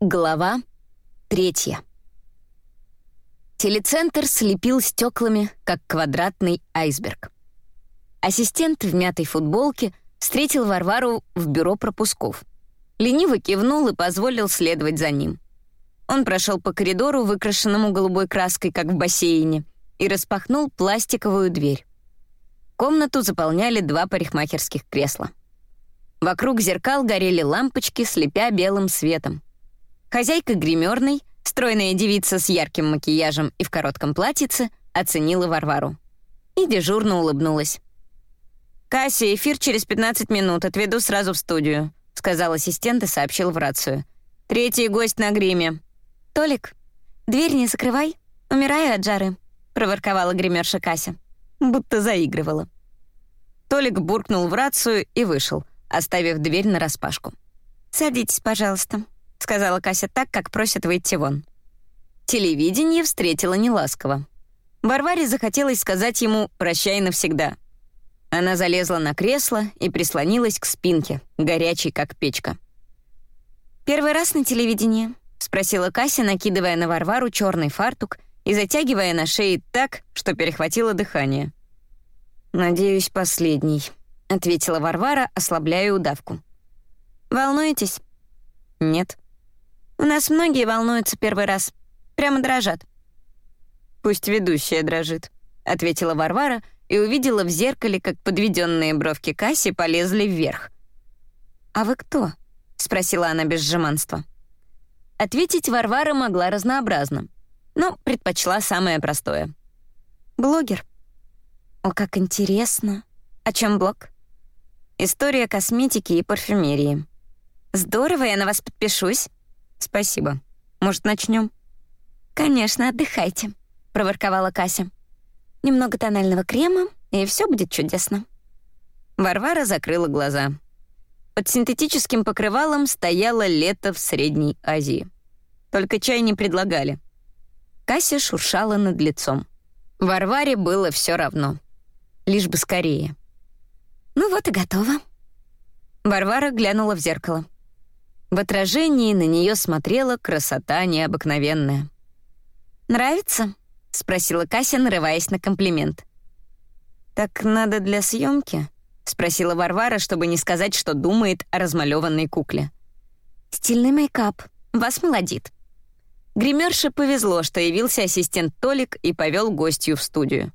Глава третья. Телецентр слепил стеклами, как квадратный айсберг. Ассистент в мятой футболке встретил Варвару в бюро пропусков. Лениво кивнул и позволил следовать за ним. Он прошел по коридору, выкрашенному голубой краской, как в бассейне, и распахнул пластиковую дверь. Комнату заполняли два парикмахерских кресла. Вокруг зеркал горели лампочки, слепя белым светом. Хозяйка гримерной, стройная девица с ярким макияжем и в коротком платьице, оценила Варвару. И дежурно улыбнулась. «Касси, эфир через 15 минут, отведу сразу в студию», сказал ассистент и сообщил в рацию. «Третий гость на гриме». «Толик, дверь не закрывай, умираю от жары», проворковала гримерша Кася. Будто заигрывала. Толик буркнул в рацию и вышел, оставив дверь нараспашку. «Садитесь, пожалуйста», — сказала Кася так, как просят выйти вон. Телевидение встретило неласково. Варваре захотелось сказать ему «прощай навсегда». Она залезла на кресло и прислонилась к спинке, горячей, как печка. «Первый раз на телевидении?» — спросила Кася, накидывая на Варвару черный фартук и затягивая на шее так, что перехватило дыхание. «Надеюсь, последний», — ответила Варвара, ослабляя удавку. «Волнуетесь?» «Нет». У нас многие волнуются первый раз. Прямо дрожат. «Пусть ведущая дрожит», — ответила Варвара и увидела в зеркале, как подведенные бровки Касси полезли вверх. «А вы кто?» — спросила она без жеманства. Ответить Варвара могла разнообразно, но предпочла самое простое. «Блогер». «О, как интересно. О чем блог?» «История косметики и парфюмерии». «Здорово, я на вас подпишусь». «Спасибо. Может, начнем? «Конечно, отдыхайте», — проворковала Кася. «Немного тонального крема, и все будет чудесно». Варвара закрыла глаза. Под синтетическим покрывалом стояло лето в Средней Азии. Только чай не предлагали. Кася шуршала над лицом. Варваре было все равно. Лишь бы скорее. «Ну вот и готово». Варвара глянула в зеркало. В отражении на нее смотрела красота необыкновенная. «Нравится?» — спросила Кася, нарываясь на комплимент. «Так надо для съемки? спросила Варвара, чтобы не сказать, что думает о размалеванной кукле. «Стильный мейкап. Вас молодит». Гримерше повезло, что явился ассистент Толик и повел гостью в студию.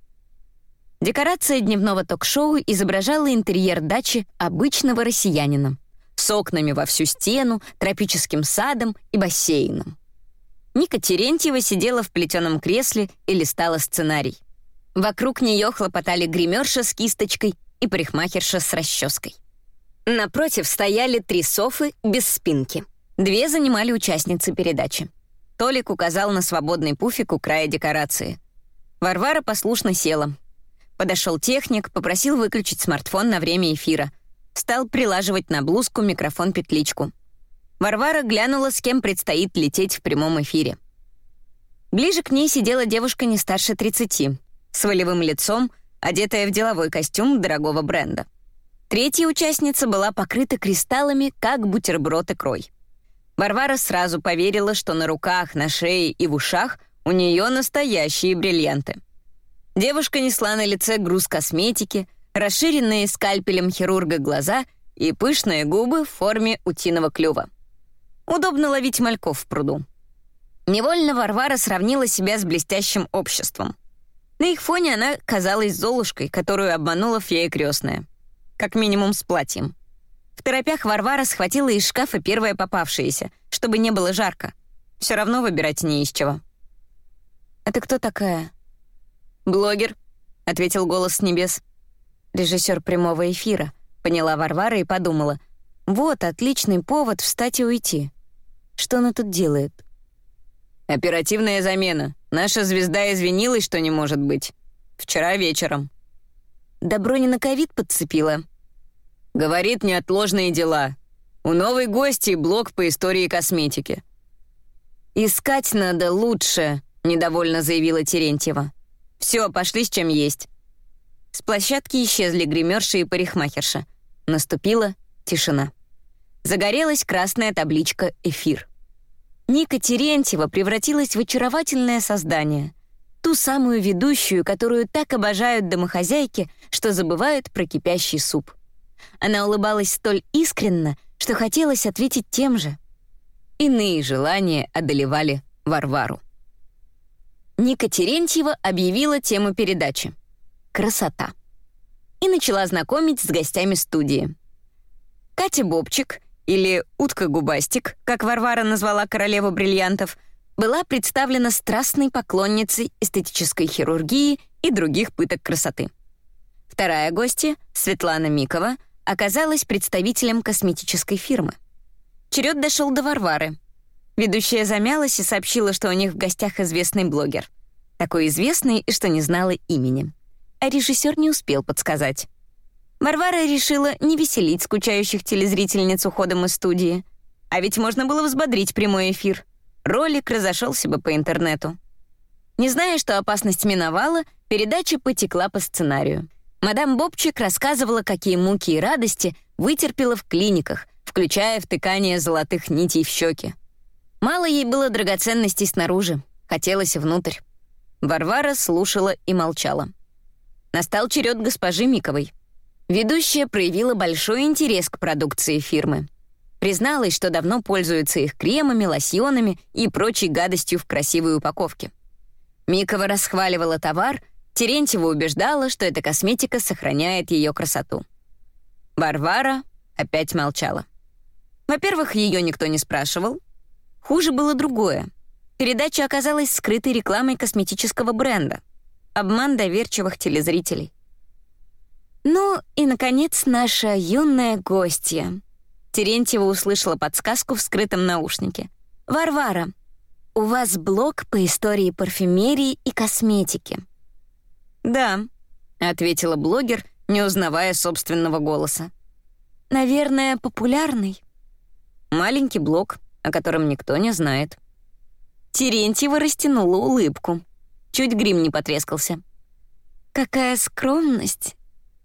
Декорация дневного ток-шоу изображала интерьер дачи обычного россиянина с окнами во всю стену, тропическим садом и бассейном. Ника Терентьева сидела в плетеном кресле и листала сценарий. Вокруг нее хлопотали гримерша с кисточкой и парикмахерша с расческой. Напротив стояли три софы без спинки. Две занимали участницы передачи. Толик указал на свободный пуфик у края декорации. Варвара послушно села. Подошел техник, попросил выключить смартфон на время эфира — Стал прилаживать на блузку микрофон-петличку. Варвара глянула, с кем предстоит лететь в прямом эфире. Ближе к ней сидела девушка не старше 30, с волевым лицом, одетая в деловой костюм дорогого бренда. Третья участница была покрыта кристаллами, как бутерброд икрой. Варвара сразу поверила, что на руках, на шее и в ушах у нее настоящие бриллианты. Девушка несла на лице груз косметики — расширенные скальпелем хирурга глаза и пышные губы в форме утиного клюва. Удобно ловить мальков в пруду. Невольно Варвара сравнила себя с блестящим обществом. На их фоне она казалась Золушкой, которую обманула фея крестная. Как минимум с платьем. В торопях Варвара схватила из шкафа первое попавшееся, чтобы не было жарко. Все равно выбирать не из чего. «Это кто такая?» «Блогер», — ответил голос с небес режиссер прямого эфира, поняла Варвара и подумала. Вот отличный повод встать и уйти. Что она тут делает? Оперативная замена. Наша звезда извинилась, что не может быть. Вчера вечером. Добро не на ковид подцепила. Говорит, неотложные дела. У новой гости блог по истории косметики. «Искать надо лучше», — недовольно заявила Терентьева. «Все, пошли с чем есть». С площадки исчезли гримерша и парикмахерша. Наступила тишина. Загорелась красная табличка «Эфир». Ника Терентьева превратилась в очаровательное создание. Ту самую ведущую, которую так обожают домохозяйки, что забывают про кипящий суп. Она улыбалась столь искренно, что хотелось ответить тем же. Иные желания одолевали Варвару. Ника Терентьева объявила тему передачи «Красота» и начала знакомить с гостями студии. Катя Бобчик, или Утка Губастик, как Варвара назвала королеву бриллиантов, была представлена страстной поклонницей эстетической хирургии и других пыток красоты. Вторая гостья, Светлана Микова, оказалась представителем косметической фирмы. Черед дошел до Варвары — Ведущая замялась и сообщила, что у них в гостях известный блогер. Такой известный, что не знала имени. А режиссер не успел подсказать. Варвара решила не веселить скучающих телезрительниц уходом из студии. А ведь можно было взбодрить прямой эфир. Ролик разошелся бы по интернету. Не зная, что опасность миновала, передача потекла по сценарию. Мадам Бобчик рассказывала, какие муки и радости вытерпела в клиниках, включая втыкание золотых нитей в щеки. Мало ей было драгоценностей снаружи, хотелось внутрь. Варвара слушала и молчала. Настал черед госпожи Миковой. Ведущая проявила большой интерес к продукции фирмы. Призналась, что давно пользуется их кремами, лосьонами и прочей гадостью в красивой упаковке. Микова расхваливала товар, Терентьева убеждала, что эта косметика сохраняет ее красоту. Варвара опять молчала. Во-первых, ее никто не спрашивал, Хуже было другое. Передача оказалась скрытой рекламой косметического бренда. Обман доверчивых телезрителей. Ну и, наконец, наша юная гостья. Терентьева услышала подсказку в скрытом наушнике. «Варвара, у вас блог по истории парфюмерии и косметики». «Да», — ответила блогер, не узнавая собственного голоса. «Наверное, популярный?» «Маленький блог, о котором никто не знает. Терентьева растянула улыбку. Чуть грим не потрескался. «Какая скромность!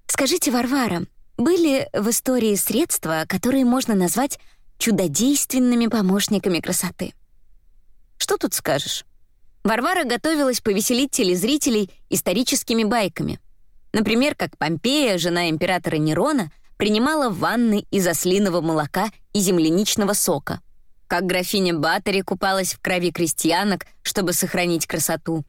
Скажите, Варвара, были в истории средства, которые можно назвать чудодейственными помощниками красоты?» «Что тут скажешь?» Варвара готовилась повеселить телезрителей историческими байками. Например, как Помпея, жена императора Нерона, принимала ванны из ослиного молока и земляничного сока как графиня Баттери купалась в крови крестьянок, чтобы сохранить красоту,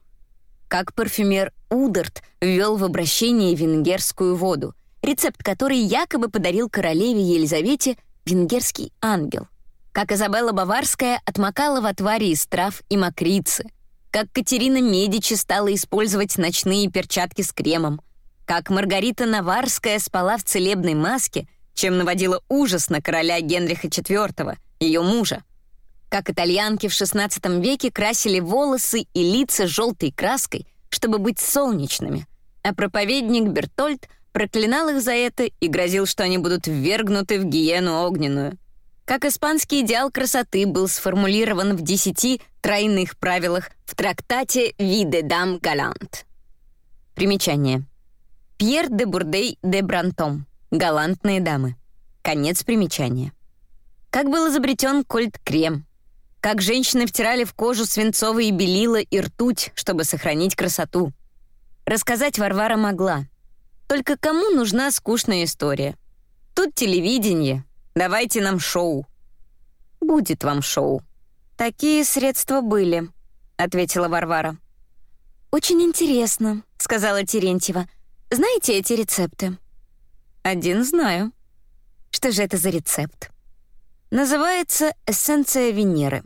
как парфюмер Удерт ввел в обращение венгерскую воду, рецепт которой якобы подарил королеве Елизавете венгерский ангел, как Изабелла Баварская отмокала в отваре из трав и мокрицы, как Катерина Медичи стала использовать ночные перчатки с кремом, как Маргарита Наварская спала в целебной маске, чем наводила ужас на короля Генриха IV, ее мужа, как итальянки в XVI веке красили волосы и лица желтой краской, чтобы быть солнечными, а проповедник Бертольд проклинал их за это и грозил, что они будут ввергнуты в гиену огненную. Как испанский идеал красоты был сформулирован в десяти тройных правилах в трактате «Виде дам галант». Примечание. Пьер де Бурдей де Брантом. Галантные дамы. Конец примечания. Как был изобретен кольт-крем, как женщины втирали в кожу свинцовые белила и ртуть, чтобы сохранить красоту. Рассказать Варвара могла. Только кому нужна скучная история? Тут телевидение. Давайте нам шоу. Будет вам шоу. Такие средства были, ответила Варвара. Очень интересно, сказала Терентьева. Знаете эти рецепты? Один знаю. Что же это за рецепт? Называется «Эссенция Венеры».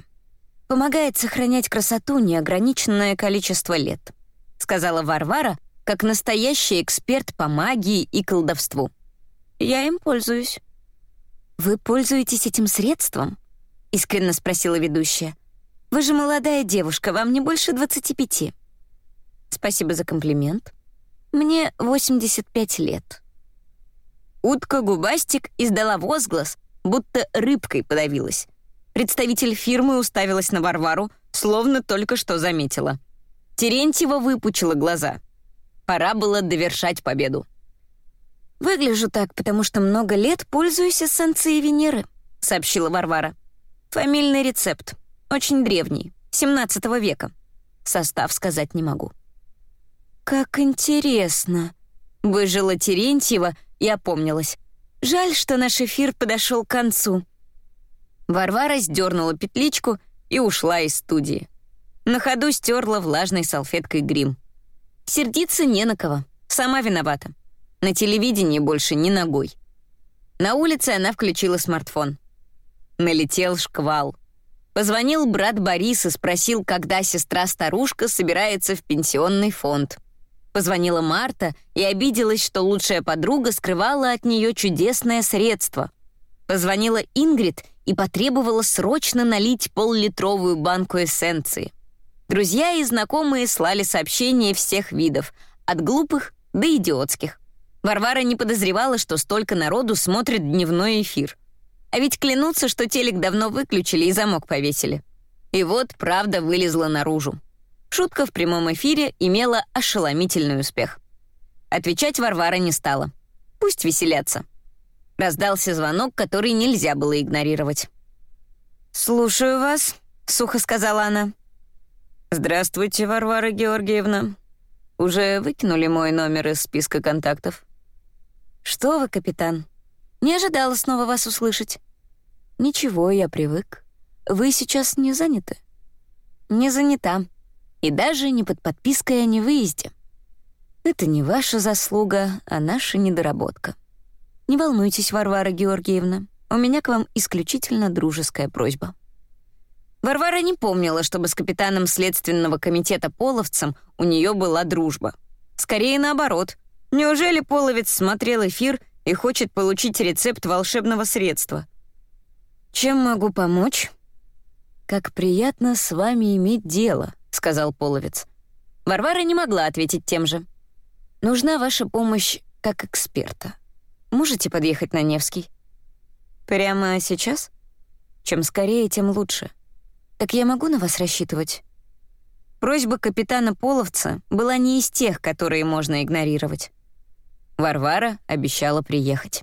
Помогает сохранять красоту неограниченное количество лет», сказала Варвара, как настоящий эксперт по магии и колдовству. «Я им пользуюсь». «Вы пользуетесь этим средством?» — искренне спросила ведущая. «Вы же молодая девушка, вам не больше 25». «Спасибо за комплимент. Мне 85 лет». Утка-губастик издала возглас, будто рыбкой подавилась. Представитель фирмы уставилась на Варвару, словно только что заметила. Терентьева выпучила глаза. Пора было довершать победу. «Выгляжу так, потому что много лет пользуюсь эссенцией Венеры», — сообщила Варвара. «Фамильный рецепт. очень древний, 17 века. Состав сказать не могу». «Как интересно!» — выжила Терентьева и опомнилась. «Жаль, что наш эфир подошел к концу». Варвара сдернула петличку и ушла из студии. На ходу стерла влажной салфеткой грим. Сердиться не на кого, сама виновата. На телевидении больше ни ногой. На улице она включила смартфон. Налетел шквал. Позвонил брат Борис и спросил, когда сестра-старушка собирается в пенсионный фонд. Позвонила Марта и обиделась, что лучшая подруга скрывала от нее чудесное средство. Позвонила Ингрид и потребовала срочно налить пол-литровую банку эссенции. Друзья и знакомые слали сообщения всех видов, от глупых до идиотских. Варвара не подозревала, что столько народу смотрит дневной эфир. А ведь клянутся, что телек давно выключили и замок повесили. И вот правда вылезла наружу. Шутка в прямом эфире имела ошеломительный успех. Отвечать Варвара не стала. Пусть веселятся. Раздался звонок, который нельзя было игнорировать. «Слушаю вас», — сухо сказала она. «Здравствуйте, Варвара Георгиевна. Уже выкинули мой номер из списка контактов?» «Что вы, капитан? Не ожидала снова вас услышать». «Ничего, я привык. Вы сейчас не заняты?» «Не занята. И даже не под подпиской о невыезде. Это не ваша заслуга, а наша недоработка. Не волнуйтесь, Варвара Георгиевна, у меня к вам исключительно дружеская просьба». Варвара не помнила, чтобы с капитаном Следственного комитета Половцем у нее была дружба. Скорее наоборот. Неужели Половец смотрел эфир и хочет получить рецепт волшебного средства? «Чем могу помочь?» «Как приятно с вами иметь дело», — сказал Половец. Варвара не могла ответить тем же. «Нужна ваша помощь как эксперта. Можете подъехать на Невский?» «Прямо сейчас?» «Чем скорее, тем лучше». Так я могу на вас рассчитывать? Просьба капитана Половца была не из тех, которые можно игнорировать. Варвара обещала приехать.